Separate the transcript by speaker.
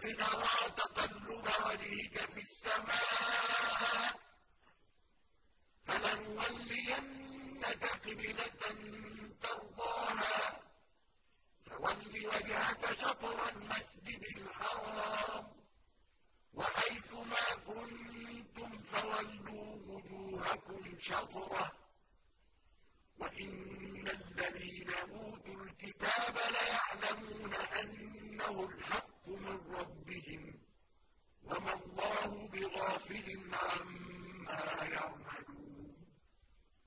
Speaker 1: قَدْ نَرَىٰ تَقَلُّبَ وَجْهِكَ فِي السَّمَاءِ ۖ؟ فَلَنُوَلِّيَنَّكَ قِبْلَةً تَرْضَاهَا ۚ فَوَلِّ وَجْهَكَ شَطْرَ الْمَسْجِدِ الْحَرَامِ ۖ وَحَيْثُ مَا كُنتُمْ فَوَلُّوا وُجُوهَكُمْ شَطْرَهُ ۗ وَإِنَّ الَّذِينَ أُوتُوا الْكِتَابَ لَيَعْلَمُونَ أَنَّهُ الْحَقُّ مِن رَّبِّهِمْ ۗ. عَنْ